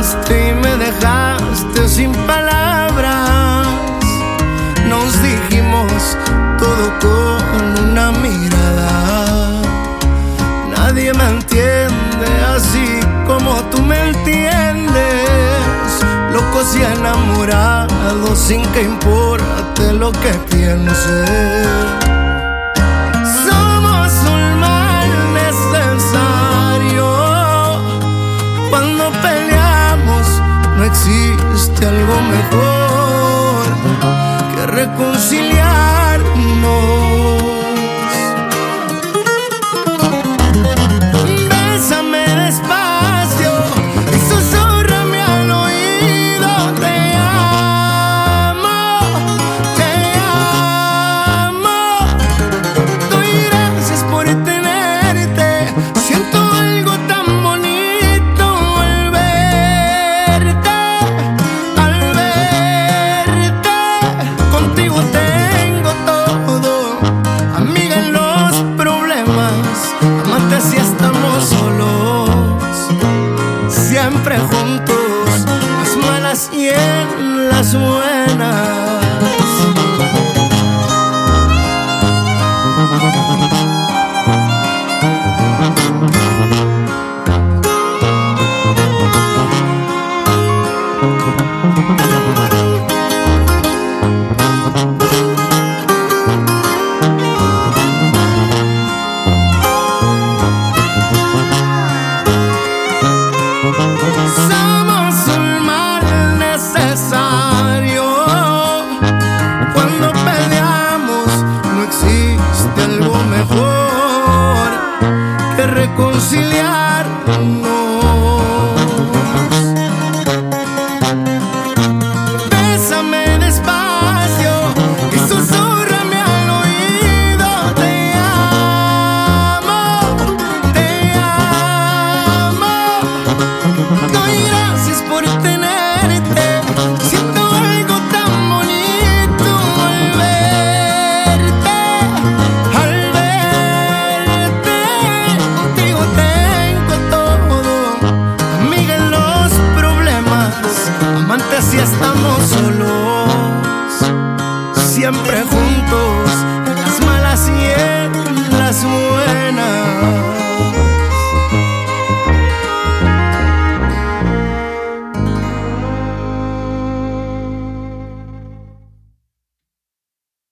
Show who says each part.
Speaker 1: y me dejaste sin palabras. Nos dijimos todo con una mirada. Nadie me entiende así como tú me entiendes. Locos y enamorados sin que importe lo que pienses. No existe algo mejor que reconciliarnos. Siempre juntos, las malas y en las buenas. Algo mejor que reconciliarnos. si estamos solos, siempre juntos, las malas y las buenas.